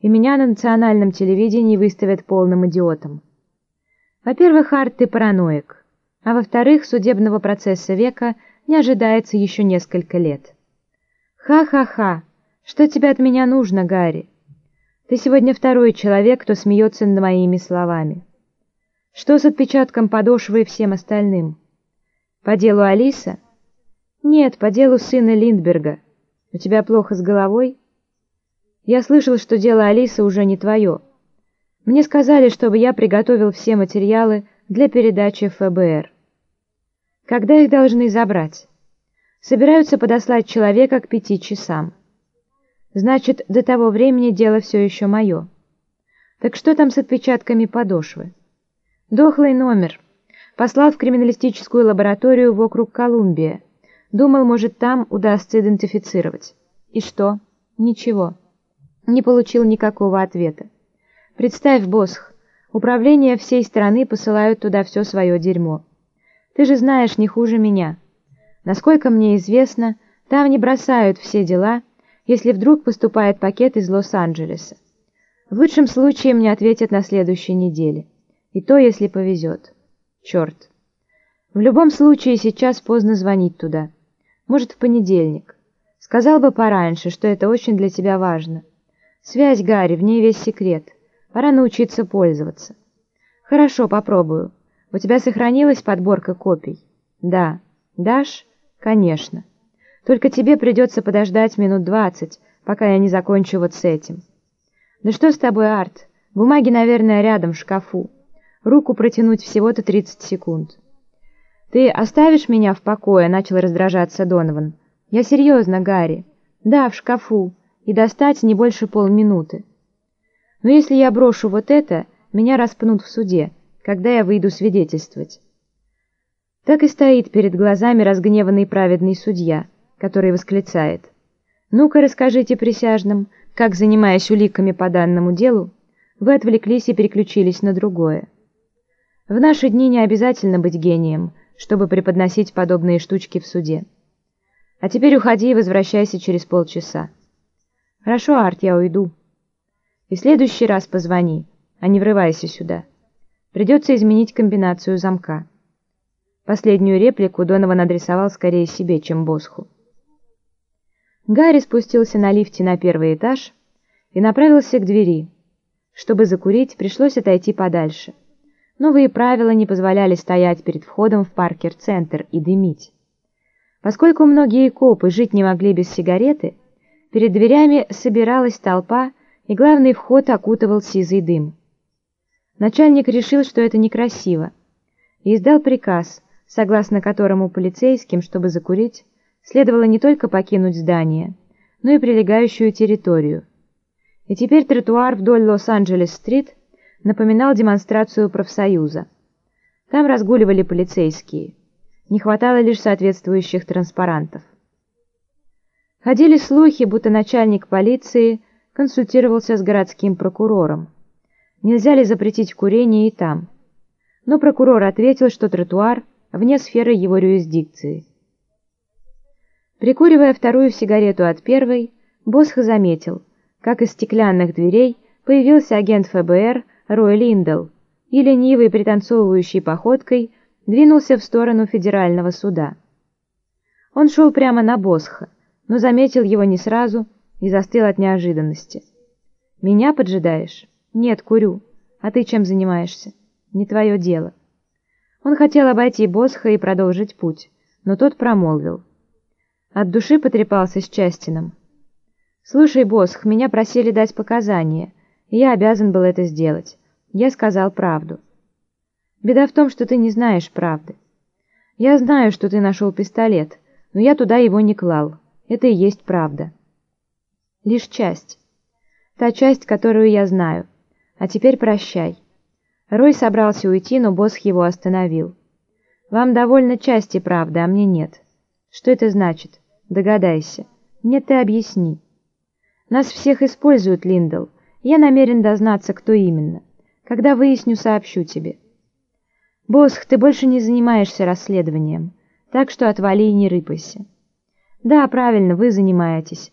и меня на национальном телевидении выставят полным идиотом. Во-первых, Арт, ты параноик, а во-вторых, судебного процесса века не ожидается еще несколько лет. Ха-ха-ха, что тебе от меня нужно, Гарри? Ты сегодня второй человек, кто смеется над моими словами. Что с отпечатком подошвы и всем остальным? По делу Алиса? Нет, по делу сына Линдберга. У тебя плохо с головой? Я слышал, что дело Алисы уже не твое. Мне сказали, чтобы я приготовил все материалы для передачи ФБР. Когда их должны забрать? Собираются подослать человека к пяти часам. Значит, до того времени дело все еще мое. Так что там с отпечатками подошвы? Дохлый номер. Послал в криминалистическую лабораторию вокруг Колумбия. Думал, может, там удастся идентифицировать. И что? Ничего. Не получил никакого ответа. Представь, Босх, управление всей страны посылают туда все свое дерьмо. Ты же знаешь не хуже меня. Насколько мне известно, там не бросают все дела, если вдруг поступает пакет из Лос-Анджелеса. В лучшем случае мне ответят на следующей неделе. И то, если повезет. Черт. В любом случае сейчас поздно звонить туда. Может, в понедельник. Сказал бы пораньше, что это очень для тебя важно. Связь, Гарри, в ней весь секрет. Пора научиться пользоваться. Хорошо, попробую. У тебя сохранилась подборка копий? Да. Дашь? Конечно. Только тебе придется подождать минут двадцать, пока я не закончу вот с этим. Да что с тобой, Арт? Бумаги, наверное, рядом, в шкафу. Руку протянуть всего-то тридцать секунд. Ты оставишь меня в покое, начал раздражаться Донован. Я серьезно, Гарри. Да, в шкафу. И достать не больше полминуты. Но если я брошу вот это, меня распнут в суде, когда я выйду свидетельствовать. Так и стоит перед глазами разгневанный праведный судья — который восклицает «Ну-ка расскажите присяжным, как, занимаясь уликами по данному делу, вы отвлеклись и переключились на другое. В наши дни не обязательно быть гением, чтобы преподносить подобные штучки в суде. А теперь уходи и возвращайся через полчаса. Хорошо, Арт, я уйду. И в следующий раз позвони, а не врывайся сюда. Придется изменить комбинацию замка. Последнюю реплику Донован адресовал скорее себе, чем Босху. Гарри спустился на лифте на первый этаж и направился к двери. Чтобы закурить, пришлось отойти подальше. Новые правила не позволяли стоять перед входом в Паркер-центр и дымить. Поскольку многие копы жить не могли без сигареты, перед дверями собиралась толпа, и главный вход окутывал сизый дым. Начальник решил, что это некрасиво, и издал приказ, согласно которому полицейским, чтобы закурить, следовало не только покинуть здание, но и прилегающую территорию. И теперь тротуар вдоль Лос-Анджелес-стрит напоминал демонстрацию профсоюза. Там разгуливали полицейские. Не хватало лишь соответствующих транспарантов. Ходили слухи, будто начальник полиции консультировался с городским прокурором. Нельзя ли запретить курение и там? Но прокурор ответил, что тротуар вне сферы его юрисдикции. Прикуривая вторую сигарету от первой, Босх заметил, как из стеклянных дверей появился агент ФБР Рой Линдл и ленивой пританцовывающей походкой двинулся в сторону федерального суда. Он шел прямо на Босха, но заметил его не сразу и застыл от неожиданности. «Меня поджидаешь?» «Нет, курю. А ты чем занимаешься?» «Не твое дело». Он хотел обойти Босха и продолжить путь, но тот промолвил. От души потрепался с Частином. «Слушай, Босх, меня просили дать показания, и я обязан был это сделать. Я сказал правду. Беда в том, что ты не знаешь правды. Я знаю, что ты нашел пистолет, но я туда его не клал. Это и есть правда. Лишь часть. Та часть, которую я знаю. А теперь прощай». Рой собрался уйти, но Босх его остановил. «Вам довольно части правды, а мне нет». Что это значит? Догадайся. Нет, ты объясни. Нас всех используют, Линдл. Я намерен дознаться, кто именно. Когда выясню, сообщу тебе. Босх, ты больше не занимаешься расследованием, так что отвали и не рыпайся. Да, правильно, вы занимаетесь,